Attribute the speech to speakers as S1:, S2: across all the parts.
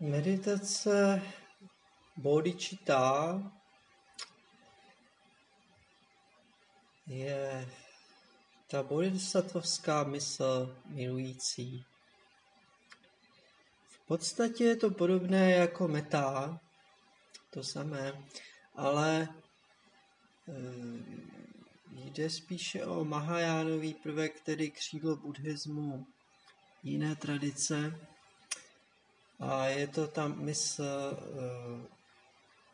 S1: Meditace bodhicitta je ta bodhisattvovská mysl milující. V podstatě je to podobné jako meta, to samé, ale eh, jde spíše o Mahajánový prvek, tedy křídlo buddhismu, jiné tradice. A je to tam mysl uh,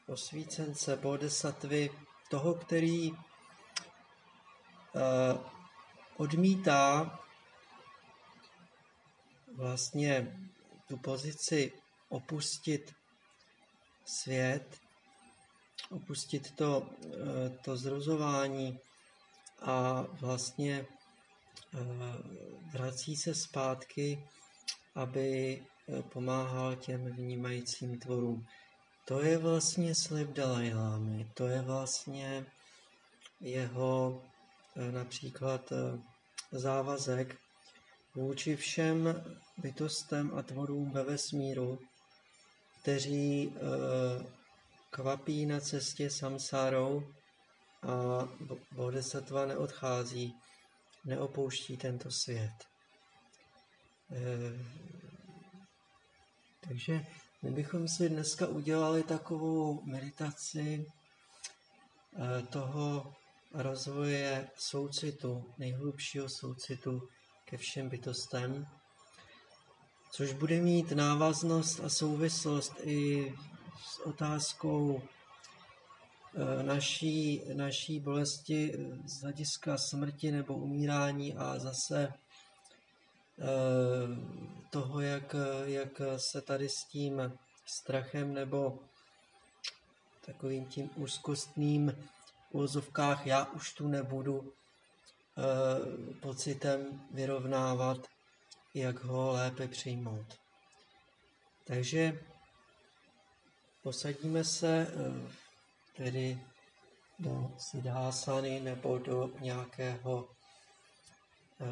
S1: osvícence bodhisattvy, toho, který uh, odmítá vlastně tu pozici opustit svět, opustit to, eh, to zrozování a vlastně vrací se zpátky, aby Eh, pomáhal těm vnímajícím tvorům. To je vlastně slib Dalajlámy, to je vlastně jeho eh, například eh, závazek vůči všem bytostem a tvorům ve vesmíru, kteří kvapí na cestě samsárou a bodhisattva neodchází, neopouští tento svět. Takže my bychom si dneska udělali takovou meditaci eh, toho rozvoje soucitu, nejhlubšího soucitu ke všem bytostem, což bude mít návaznost a souvislost i s otázkou eh, naší, naší bolesti z hlediska smrti nebo umírání a zase toho, jak, jak se tady s tím strachem nebo takovým tím úzkostným úzovkách já už tu nebudu eh, pocitem vyrovnávat, jak ho lépe přijmout. Takže posadíme se eh, tedy do sidhásany nebo do nějakého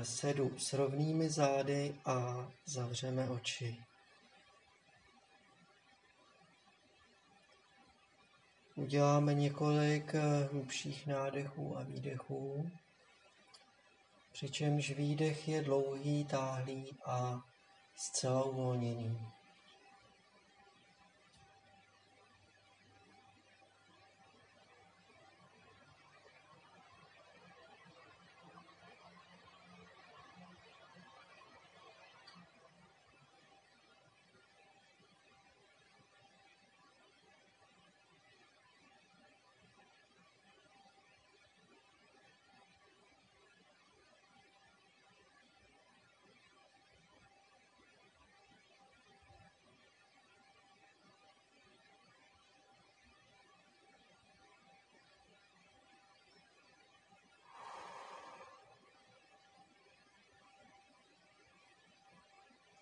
S1: sedu s rovnými zády a zavřeme oči. Uděláme několik eh, hlubších nádechů a výdechů, přičemž výdech je dlouhý, táhlý a zcela uvolněný.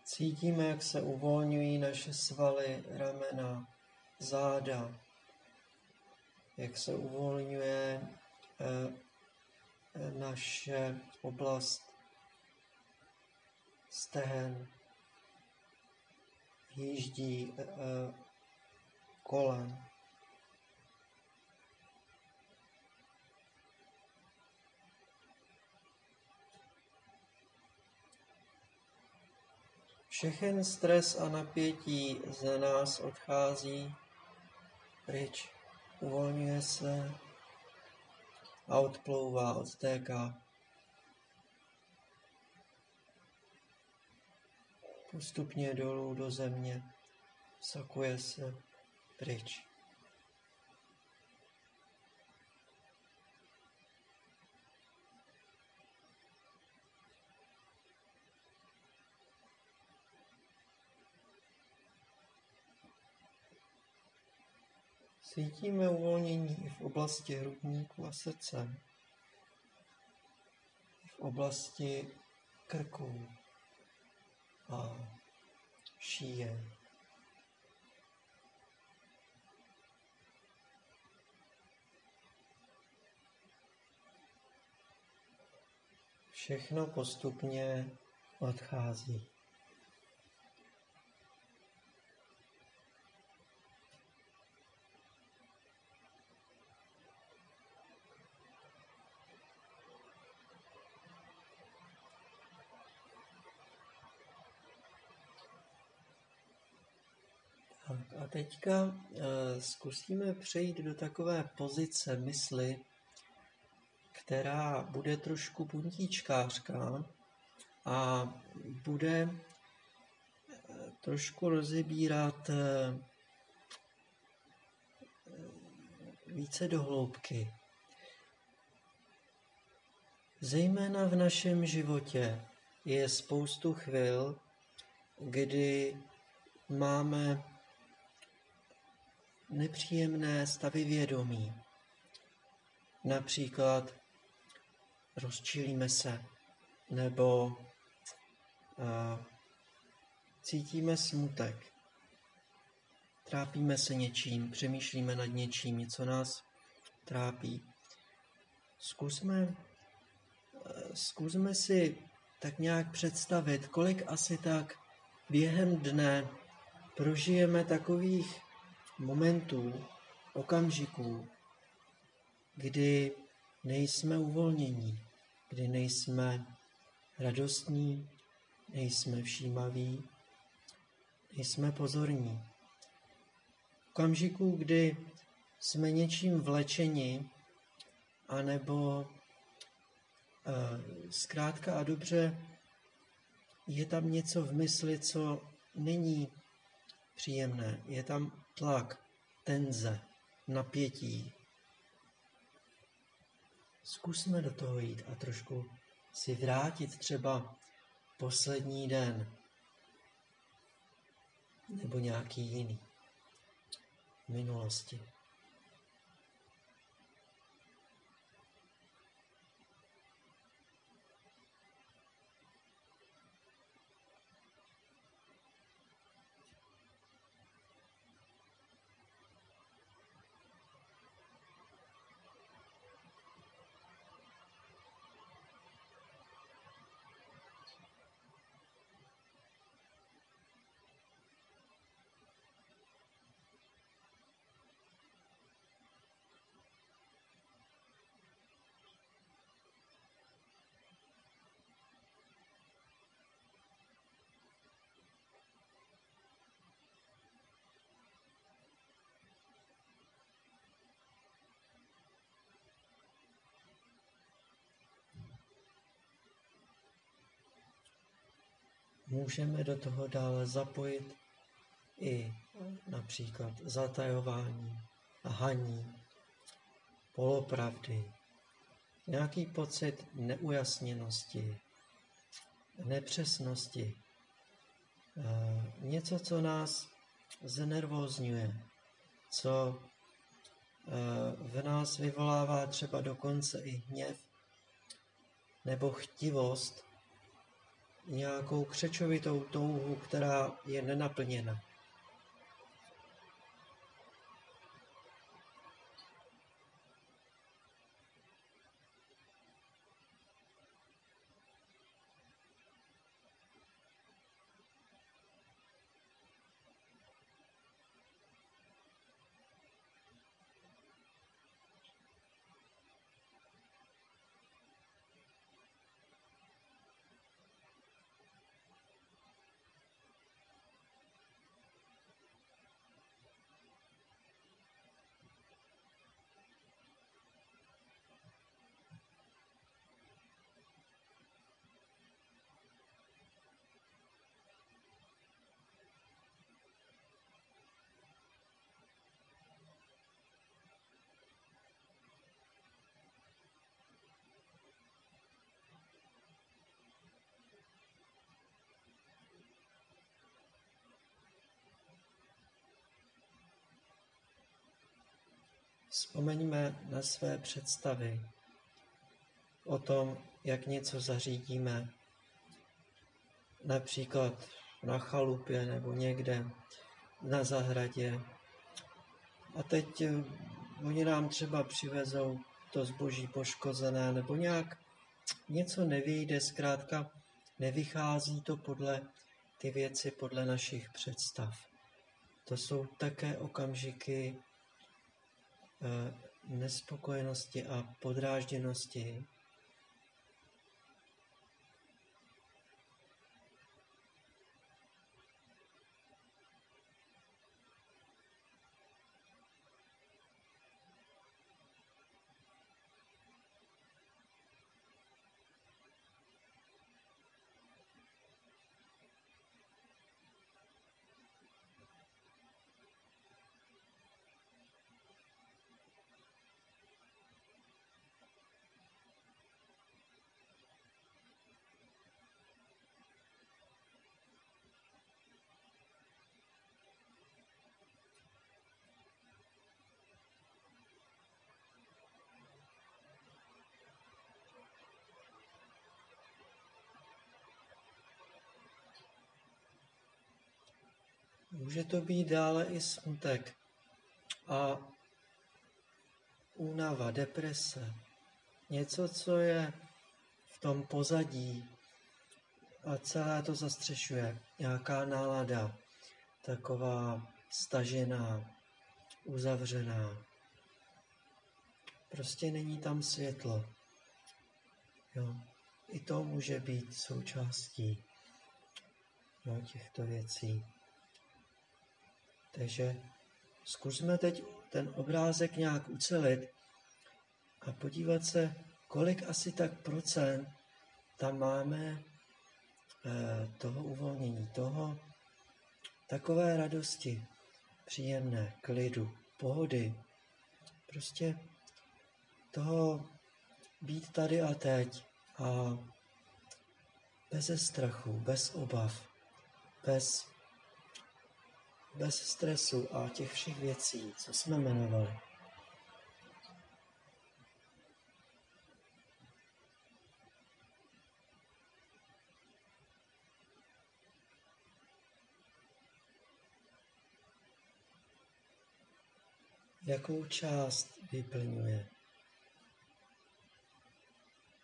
S1: Cítíme, jak se uvolňují naše svaly, ramena, záda, jak se uvolňuje eh, eh, naše oblast stehen, jíždí eh, kolen. Všechen stres a napětí ze nás odchází pryč, uvolňuje se a odplouvá, odtéká. Postupně dolů do země, sakuje se pryč. Cítíme uvolnění i v oblasti hrudníku a srdce, v oblasti krku a šíje. Všechno postupně odchází. A teďka uh, zkusíme přejít do takové pozice mysli, která bude trošku puntíčkářka a bude eh, trošku rozebírat uh, více do hloubky. Zejména v našem životě je spoustu chvil, kdy máme nepříjemné stavy vědomí. Například rozčílíme se nebo uh, cítíme smutek, trápíme se něčím, přemýšlíme nad něčím, něco nás trápí. Zkusme, zkusme si tak nějak představit, kolik asi tak během dne prožijeme takových momentů, okamžiků, kdy nejsme uvolnění, kdy nejsme radostní, nejsme všímaví, nejsme pozorní. Okamžiků, kdy jsme něčím vlečeni, anebo e, zkrátka a dobře je tam něco v mysli, co není příjemné. Je tam tlak, tenze, napětí. Zkusme do toho jít a trošku si vrátit třeba poslední den nebo nějaký jiný minulosti. Můžeme do toho dále zapojit i například zatajování, haní, polopravdy, nějaký pocit neujasněnosti, nepřesnosti, eh, něco, co nás znervózňuje, co eh, v nás vyvolává třeba dokonce i hněv nebo chtivost, nějakou křečovitou touhu, která je nenaplněna. Vzpomeňme na své představy o tom, jak něco zařídíme, například na chalupě nebo někde na zahradě. A teď eh, oni nám třeba přivezou to zboží poškozené nebo nějak něco nevyjde, zkrátka nevychází to podle ty věci podle našich představ. To jsou také okamžiky, nespokojenosti a podrážděnosti, Může to být dále i smutek a únava, deprese. Něco, co je v tom pozadí a celé to zastřešuje. Nějaká nálada, taková stažená, uzavřená. Prostě není tam světlo. Jo. I to může být součástí jo, těchto věcí. Takže zkusme teď ten obrázek nějak ucelit a podívat se, kolik asi tak procent tam máme eh, toho uvolnění, toho takové radosti, příjemné, klidu, pohody, prostě toho být tady a teď a bez strachu, bez obav, bez, bez stresu a těch všech věcí, co jsme jmenovali. Jakou část vyplňuje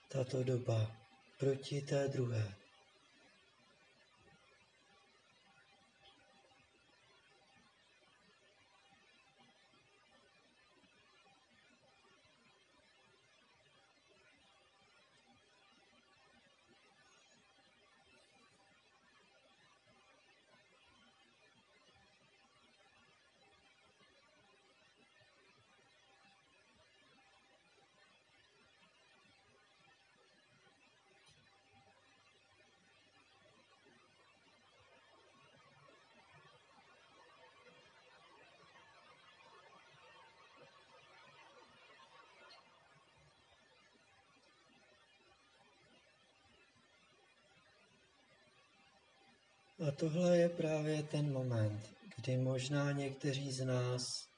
S1: tato doba proti té druhé? A tohle je právě ten moment, kdy možná někteří z nás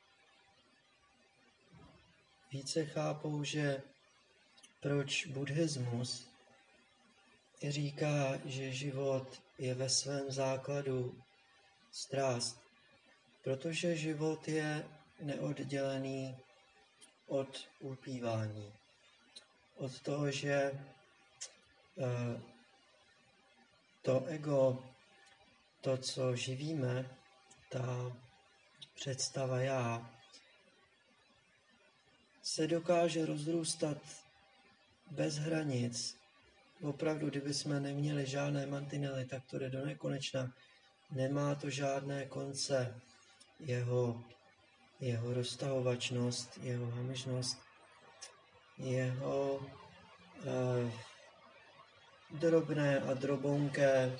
S1: více chápou, že proč buddhismus říká, že život je ve svém základu strást, protože život je neoddělený od ulpívání, od toho, že uh, to ego to, co živíme, ta představa já, se dokáže rozrůstat bez hranic. Opravdu, kdyby jsme neměli žádné mantinely, tak to jde do nekonečna. Nemá to žádné konce. Jeho, jeho roztahovačnost, jeho hamižnost, jeho eh, drobné a drobonké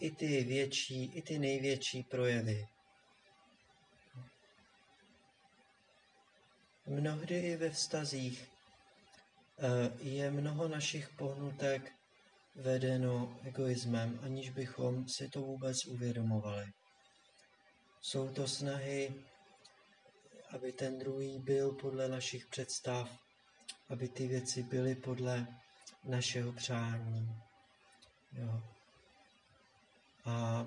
S1: i ty větší, i ty největší projevy. Mnohdy i ve vztazích eh, je mnoho našich pohnutek vedeno egoismem, aniž bychom si to vůbec uvědomovali. Jsou to snahy, aby ten druhý byl podle našich představ, aby ty věci byly podle našeho přání. Jo. A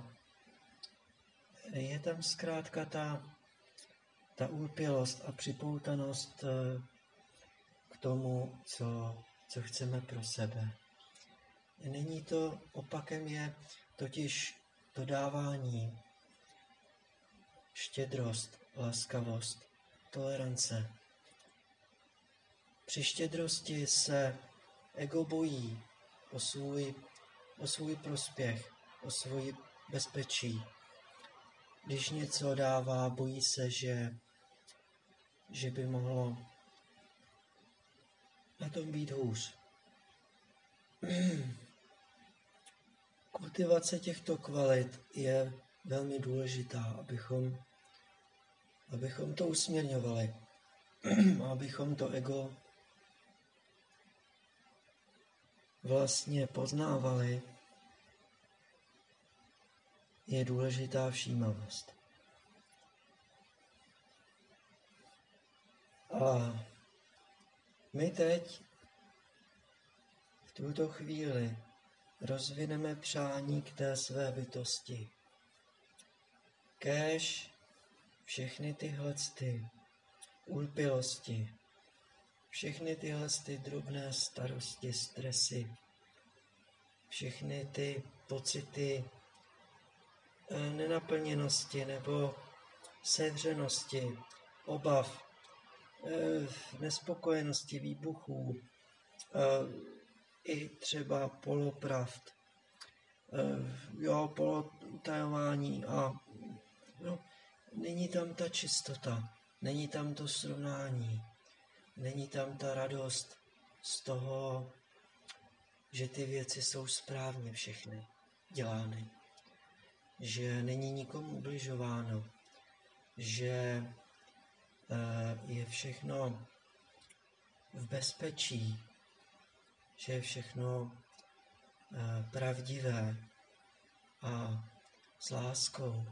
S1: je tam zkrátka ta, ta úpělost a připoutanost eh, k tomu, co, co chceme pro sebe. Není to, opakem je totiž to dávání, štědrost, laskavost, tolerance. Při štědrosti se ego bojí o svůj, o svůj prospěch, o svoji bezpečí. Když něco dává, bojí se, že, že by mohlo na tom být hůř. Kultivace těchto kvalit je velmi důležitá, abychom, abychom to usměrňovali, abychom to ego vlastně poznávali je důležitá všímavost. A my teď v tuto chvíli rozvineme přání k té své bytosti, Kéž všechny tyhle ty úlpilosti, všechny tyhle ty drobné starosti, stresy, všechny ty pocity nenaplněnosti nebo sevřenosti, obav, eh, nespokojenosti, výbuchů, eh, i třeba polopravd, jo, polotajování a no, není tam ta čistota, není tam to srovnání, není tam ta radost z toho, že ty věci jsou správně všechny dělány, že není nikomu ubližováno, že eh, je všechno v bezpečí, že je všechno eh, pravdivé a s láskou.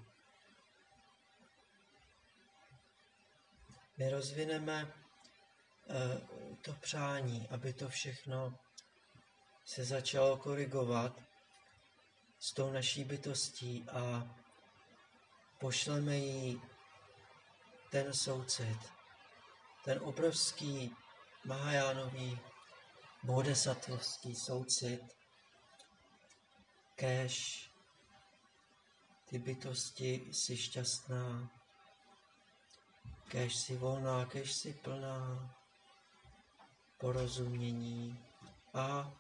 S1: My rozvineme eh, to přání, aby to všechno se začalo korigovat s tou naší bytostí a pošleme jí ten soucit, ten obrovský Mahajánový bodhisattvovský soucit, kéž ty bytosti jsi šťastná, kéž jsi volná, kéž jsi plná porozumění a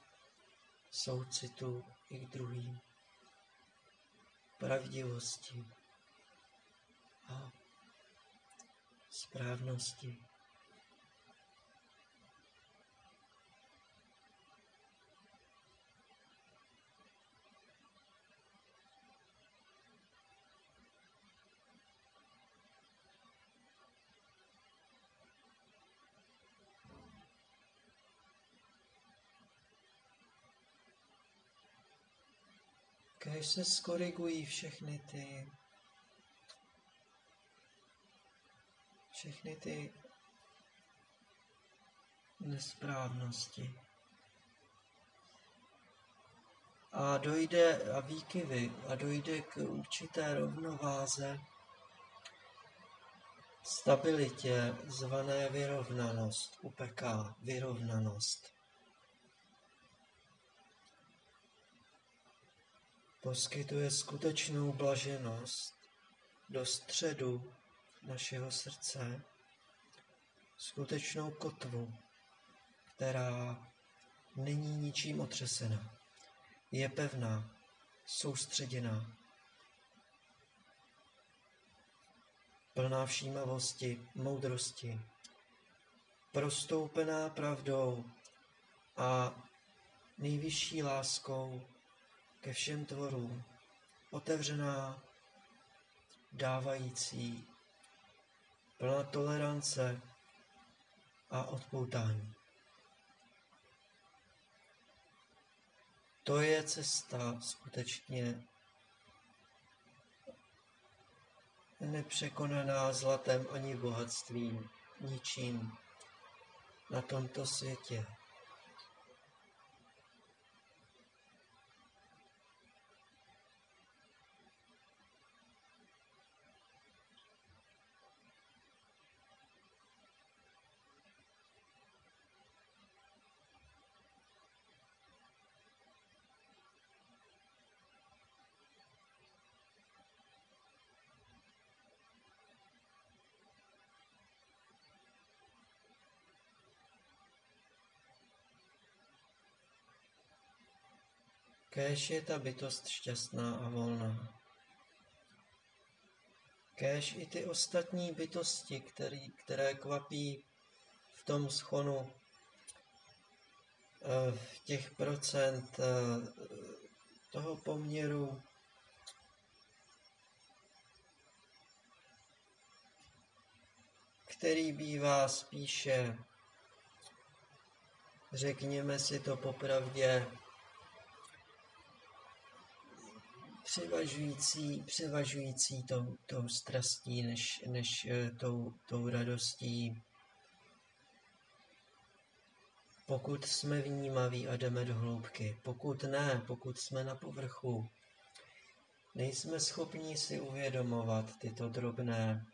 S1: soucitu i k druhým, pravdivosti a správnosti. Kež se skorigují všechny ty všechny ty nesprávnosti. A dojde a výkyvy a dojde k určité rovnováze, stabilitě zvané vyrovnanost, upeká vyrovnanost. Poskytuje skutečnou blaženost do středu našeho srdce, skutečnou kotvu, která není ničím otřesena, je pevná, soustředěná, plná všímavosti, moudrosti, prostoupená pravdou a nejvyšší láskou ke všem tvorům, otevřená, dávající, plná tolerance a odpoutání. To je cesta skutečně nepřekonaná zlatem ani bohatstvím, ničím na tomto světě. Kéž je ta bytost šťastná a volná. Kéž i ty ostatní bytosti, který, které kvapí v tom schonu eh, v těch procent eh, toho poměru který bývá spíše, řekněme si to popravdě, převažující, převažující tou, tou strastí než, než eh, tou, tou radostí. Pokud jsme vnímaví a jdeme do hloubky, pokud ne, pokud jsme na povrchu, nejsme schopni si uvědomovat tyto drobné,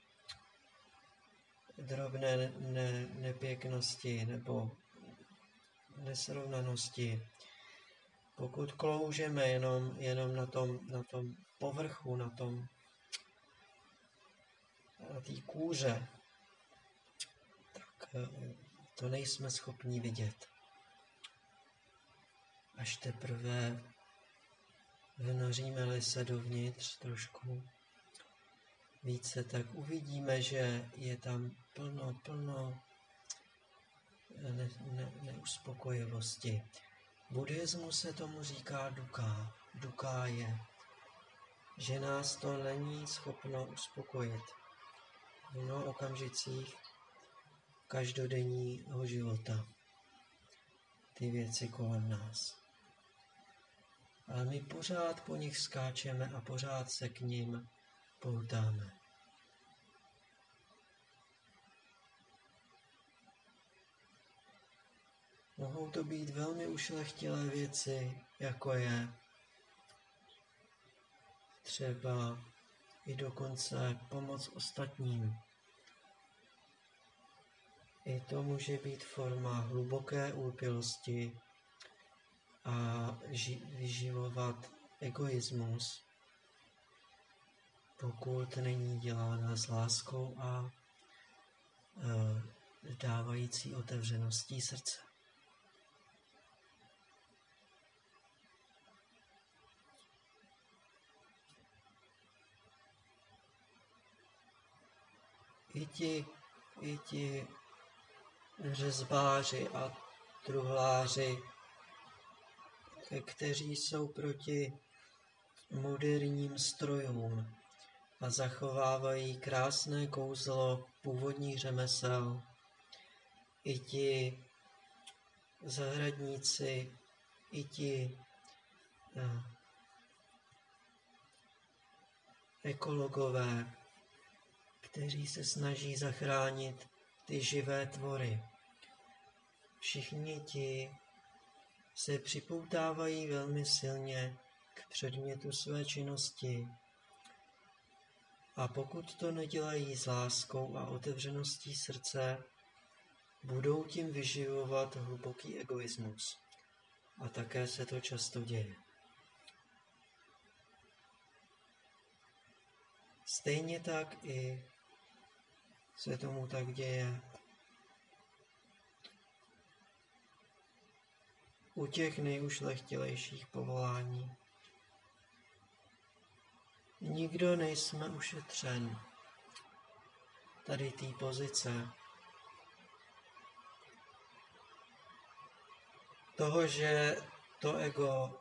S1: drobné ne, nepěknosti nebo nesrovnanosti. Pokud kloužeme jenom, jenom na, tom, na tom povrchu, na tom na té kůře, tak eh, to nejsme schopni vidět. Až teprve vnoříme-li se dovnitř trošku více, tak uvidíme, že je tam plno, plno ne, ne, neuspokojivosti. Buddhismu se tomu říká duká. Duká je, že nás to není schopno uspokojit. V mnoha okamžicích každodenního života ty věci kolem nás. Ale my pořád po nich skáčeme a pořád se k ním poutáme. Mohou to být velmi ušlechtilé věci, jako je třeba i dokonce pomoc ostatním. I to může být forma hluboké úpilosti a vyživovat egoismus, pokud není dělána s láskou a e, dávající otevřeností srdce. I ti, i ti řezbáři a truhláři, kteří jsou proti moderním strojům a zachovávají krásné kouzlo původních řemesel. I ti zahradníci, i ti eh, ekologové, kteří se snaží zachránit ty živé tvory. Všichni ti se připoutávají velmi silně k předmětu své činnosti. A pokud to nedělají s láskou a otevřeností srdce, budou tím vyživovat hluboký egoismus. A také se to často děje. Stejně tak i se tomu tak děje. U těch nejušlechtilejších povolání. Nikdo nejsme ušetřen tady té pozice. Toho, že to ego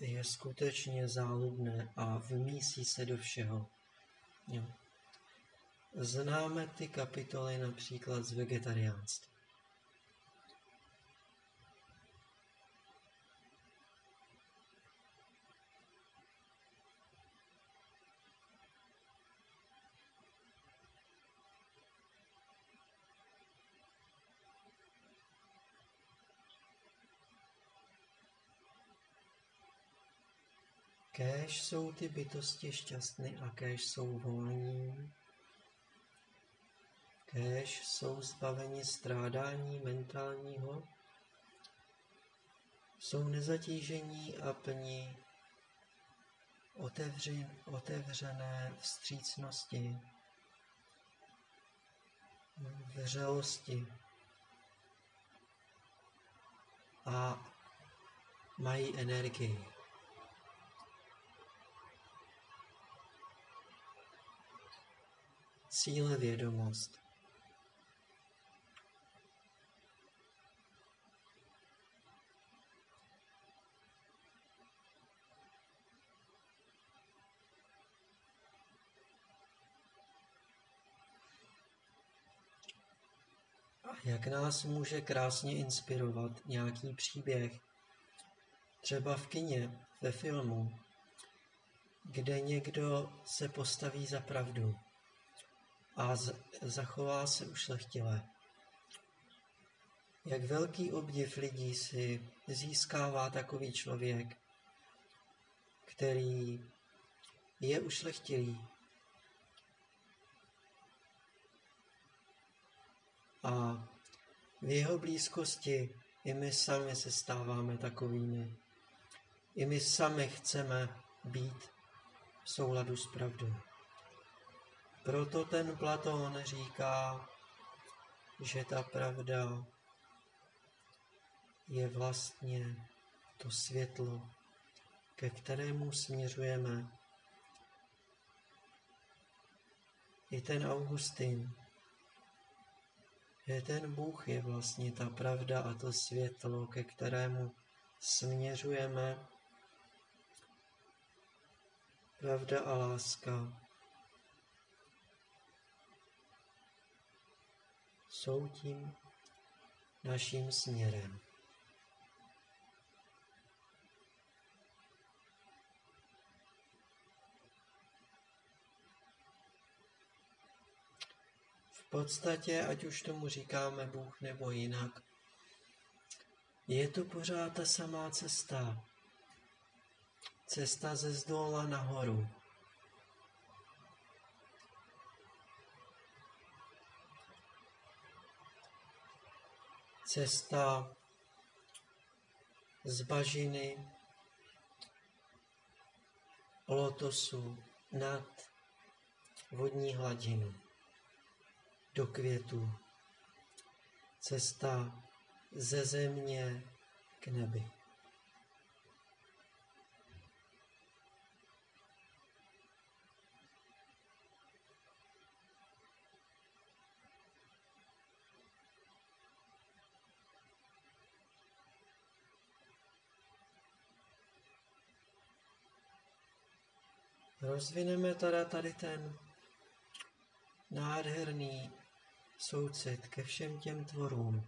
S1: je skutečně záludné a vmísí se do všeho. Jo. Známe ty kapitoly například z vegetariánství. Kéž jsou ty bytosti šťastné a kéž jsou volní kéž jsou zbaveni strádání mentálního, jsou nezatížení a plní otevři, otevřené vstřícnosti, vřelosti a mají energii. Cíle vědomost. Jak nás může krásně inspirovat nějaký příběh, třeba v kině, ve filmu, kde někdo se postaví za pravdu a zachová se ušlechtile. Jak velký obdiv lidí si získává takový člověk, který je ušlechtilý. A v jeho blízkosti i my sami se stáváme takovými. I my sami chceme být v souladu s pravdou. Proto ten Platón říká, že ta pravda je vlastně to světlo, ke kterému směřujeme. I ten Augustin, že ten Bůh je vlastně ta pravda a to světlo, ke kterému směřujeme. Pravda a láska jsou tím naším směrem. Podstatě, ať už tomu říkáme Bůh nebo jinak, je to pořád ta samá cesta. Cesta ze zdola nahoru. cesta z bažiny lotosu nad vodní hladinu do květu. Cesta ze země k nebi. Rozvineme teda tady ten nádherný soucit ke všem těm tvorům,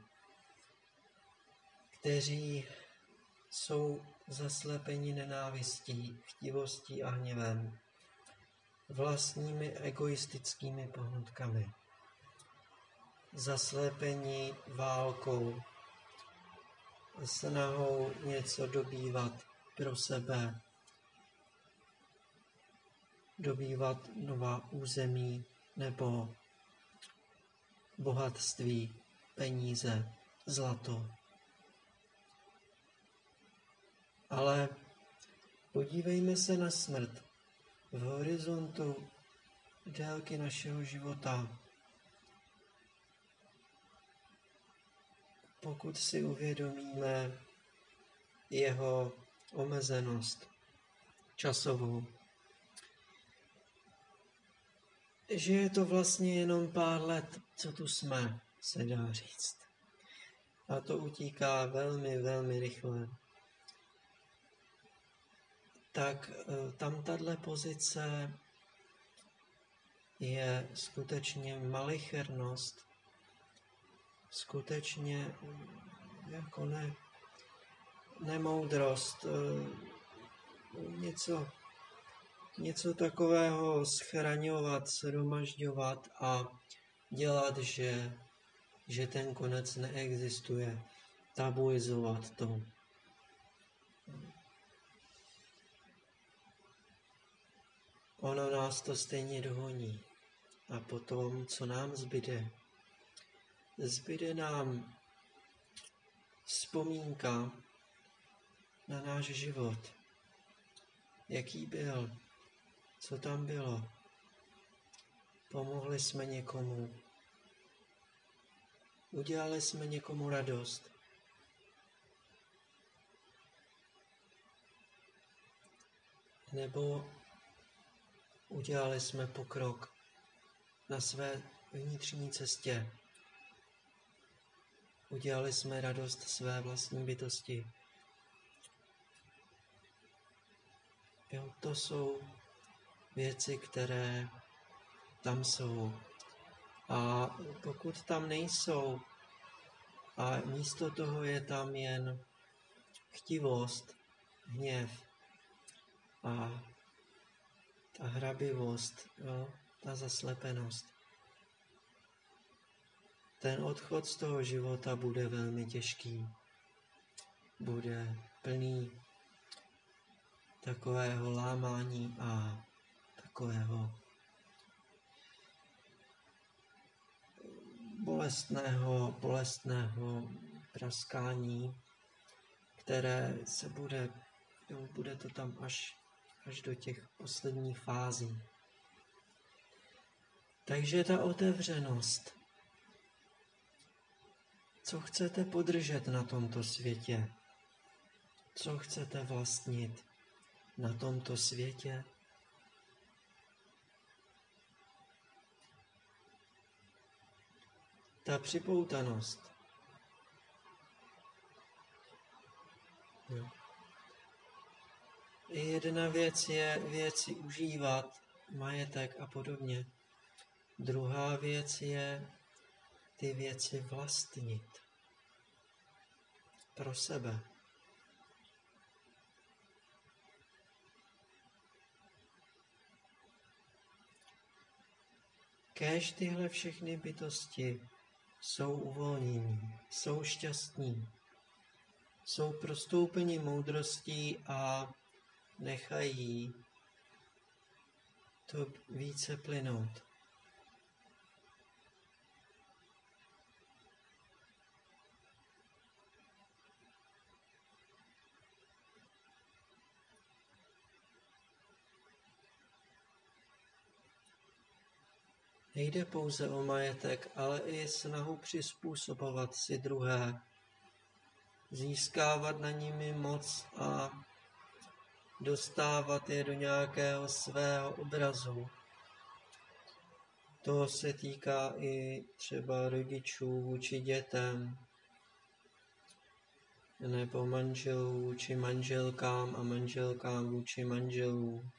S1: kteří jsou zaslepeni nenávistí, chtivostí a hněvem, vlastními egoistickými pohnutkami, zaslepení válkou, snahou něco dobývat pro sebe, dobývat nová území nebo bohatství, peníze, zlato. Ale podívejme se na smrt v horizontu délky našeho života. Pokud si uvědomíme jeho omezenost časovou, že je to vlastně jenom pár let, co tu jsme, se dá říct. A to utíká velmi, velmi rychle. Tak eh, tam tahle pozice je skutečně malichernost, skutečně jako ne, nemoudrost, eh, něco něco takového schraňovat, shromažďovat a dělat, že, že ten konec neexistuje, tabuizovat to. Ono nás to stejně dohoní. A potom, co nám zbyde? Zbyde nám vzpomínka na náš život. Jaký byl? Co tam bylo? Pomohli jsme někomu. Udělali jsme někomu radost. Nebo udělali jsme pokrok na své vnitřní cestě. Udělali jsme radost své vlastní bytosti. Jo, to jsou věci, které tam jsou. A pokud tam nejsou a místo toho je tam jen chtivost, hněv a ta hrabivost, jo, ta zaslepenost, ten odchod z toho života bude velmi těžký. Bude plný takového lámání a takového bolestného, bolestného praskání, které se bude, jo, bude to tam až, až do těch posledních fází. Takže ta otevřenost. Co chcete podržet na tomto světě? Co chcete vlastnit na tomto světě? Ta připoutanost. Jo. Jedna věc je věci užívat, majetek a podobně. Druhá věc je ty věci vlastnit pro sebe. Kéž tyhle všechny bytosti jsou uvolnění, jsou šťastní, jsou prostoupeni moudrostí a nechají to více plynout. Nejde pouze o majetek, ale i snahu přizpůsobovat si druhé, získávat na nimi moc a dostávat je do nějakého svého obrazu. To se týká i třeba rodičů vůči dětem, nebo manželů vůči manželkám a manželkám vůči manželům.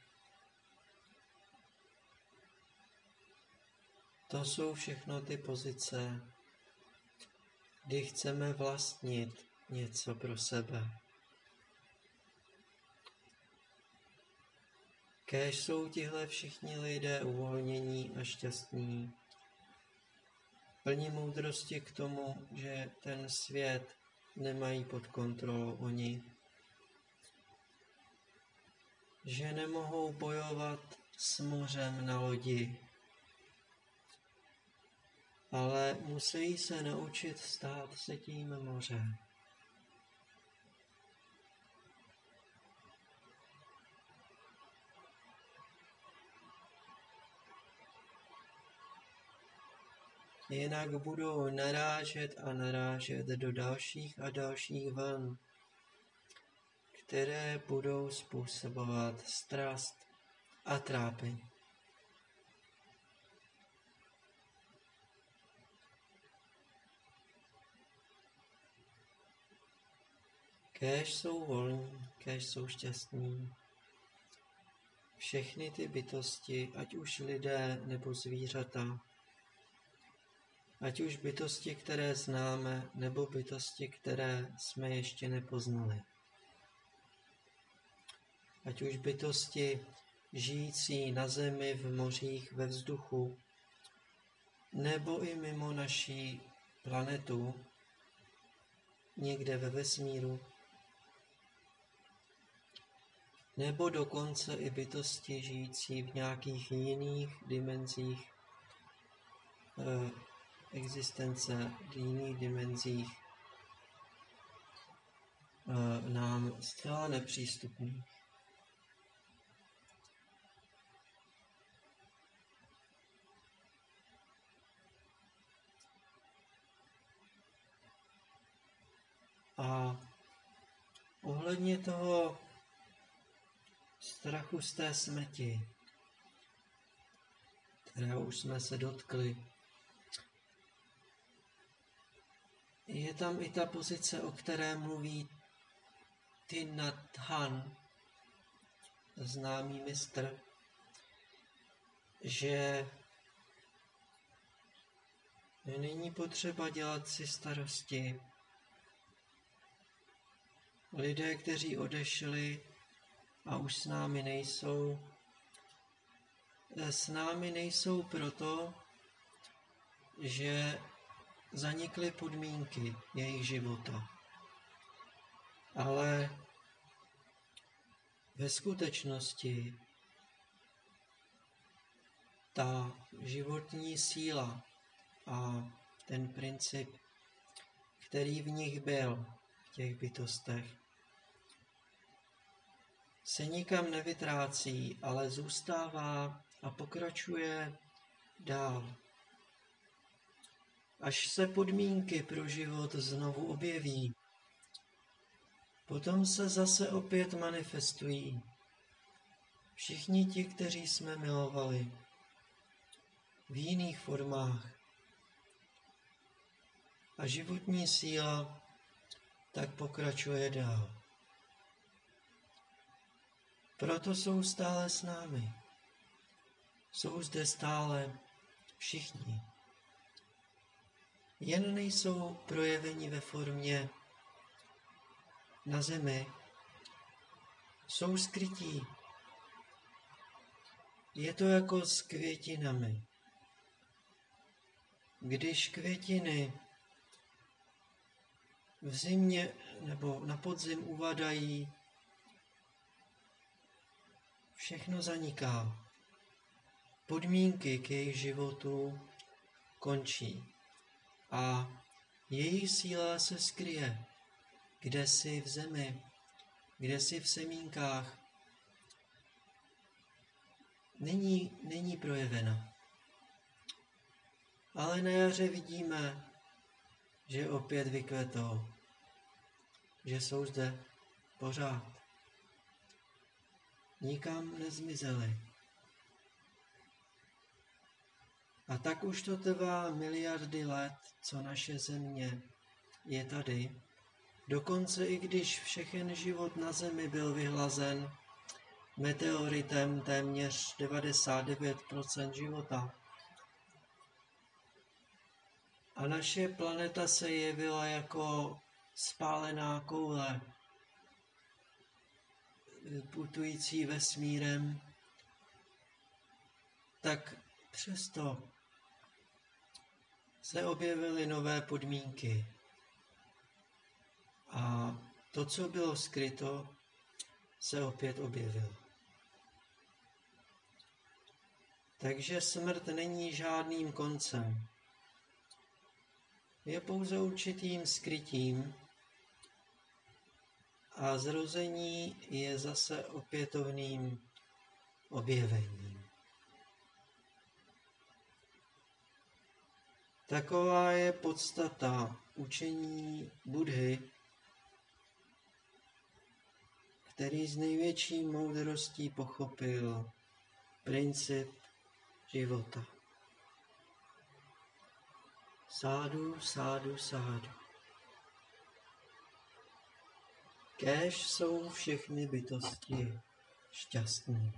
S1: To jsou všechno ty pozice, kdy chceme vlastnit něco pro sebe. Kéž jsou tihle všichni lidé uvolnění a šťastní, plní moudrosti k tomu, že ten svět nemají pod kontrolou oni, že nemohou bojovat s mořem na lodi, ale musí se naučit stát se tím mořem. Jinak budou narážet a narážet do dalších a dalších vln, které budou způsobovat strast a trápení. Kéž jsou volní, kéž jsou šťastní. Všechny ty bytosti, ať už lidé nebo zvířata, ať už bytosti, které známe, nebo bytosti, které jsme ještě nepoznali. Ať už bytosti žijící na zemi, v mořích, ve vzduchu, nebo i mimo naší planetu, někde ve vesmíru, nebo dokonce i bytosti žijící v nějakých jiných dimenzích eh, existence, v jiných dimenzích eh, nám zcela nepřístupných. A ohledně toho strachu z té smrti, kterého už jsme se dotkli. Je tam i ta pozice, o které mluví Tinathan, známý mistr, že není potřeba dělat si starosti. Lidé, kteří odešli, a už s námi nejsou. S námi nejsou proto, že zanikly podmínky jejich života. Ale ve skutečnosti ta životní síla a ten princip, který v nich byl, v těch bytostech, se nikam nevytrácí, ale zůstává a pokračuje dál. Až se podmínky pro život znovu objeví, potom se zase opět manifestují. Všichni ti, kteří jsme milovali, v jiných formách. A životní síla tak pokračuje dál. Proto jsou stále s námi. Jsou zde stále všichni. Jen nejsou projeveni ve formě na zemi. Jsou skrytí. Je to jako s květinami. Když květiny v zimě nebo na podzim uvadají, všechno zaniká. Podmínky k jejich životu končí a její síla se skryje kde si v zemi, kde si v semínkách. Není, není projevena. Ale na jaře vidíme, že opět vykvetou, že jsou zde pořád. Nikam nezmizely. A tak už to trvá miliardy let, co naše země je tady. Dokonce i když všechen život na Zemi byl vyhlazen meteoritem téměř 99% života, a naše planeta se jevila jako spálená koule, putující vesmírem, tak přesto se objevily nové podmínky. A to, co bylo skryto, se opět objevilo. Takže smrt není žádným koncem je pouze určitým skrytím a zrození je zase opětovným objevením. Taková je podstata učení Budhy, který z největší moudrostí pochopil princip života. Sádu, sádu, sádu. Kéž jsou všechny bytosti šťastní.